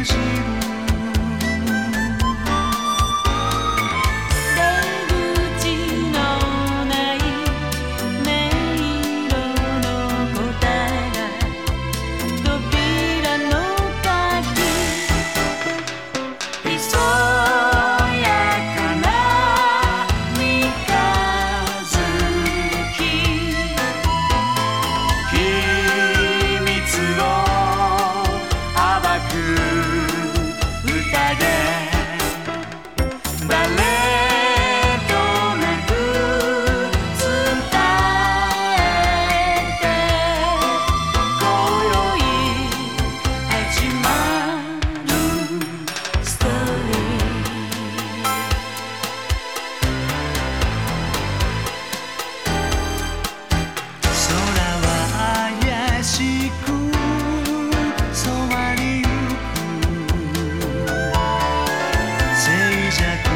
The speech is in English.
is it 下。